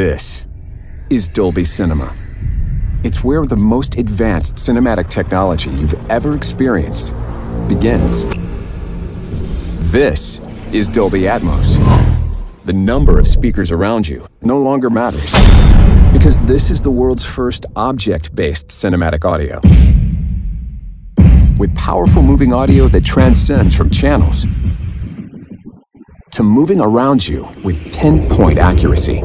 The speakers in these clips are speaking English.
This is Dolby Cinema. It's where the most advanced cinematic technology you've ever experienced begins. This is Dolby Atmos. The number of speakers around you no longer matters because this is the world's first object based cinematic audio. With powerful moving audio that transcends from channels to moving around you with pinpoint accuracy.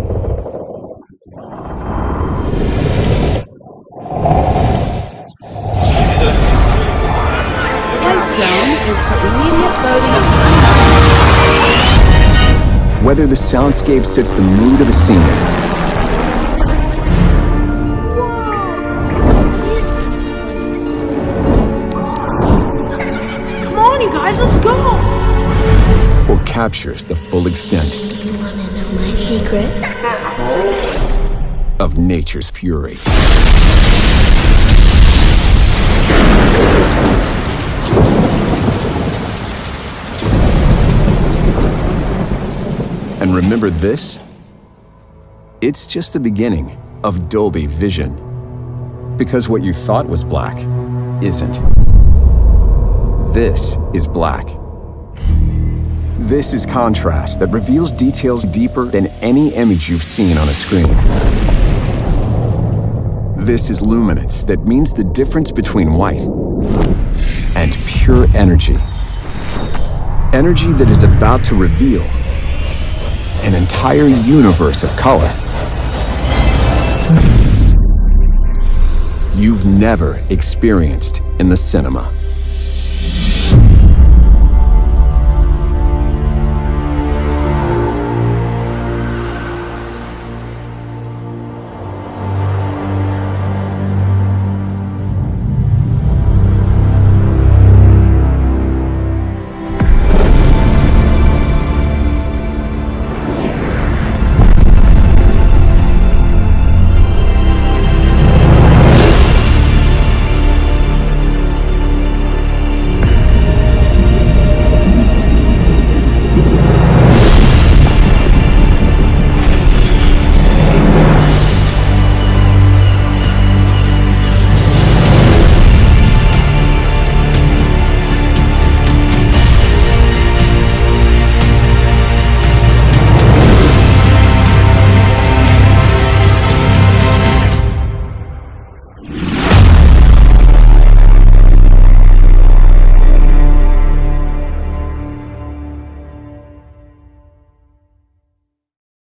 Whether the soundscape sets the mood of a scene Come on, you guys, let's go! or captures the full extent You wanna know my secret? of nature's fury. And remember this? It's just the beginning of Dolby Vision. Because what you thought was black isn't. This is black. This is contrast that reveals details deeper than any image you've seen on a screen. This is luminance that means the difference between white and pure energy. Energy that is about to reveal an entire universe of color. You've never experienced in the cinema.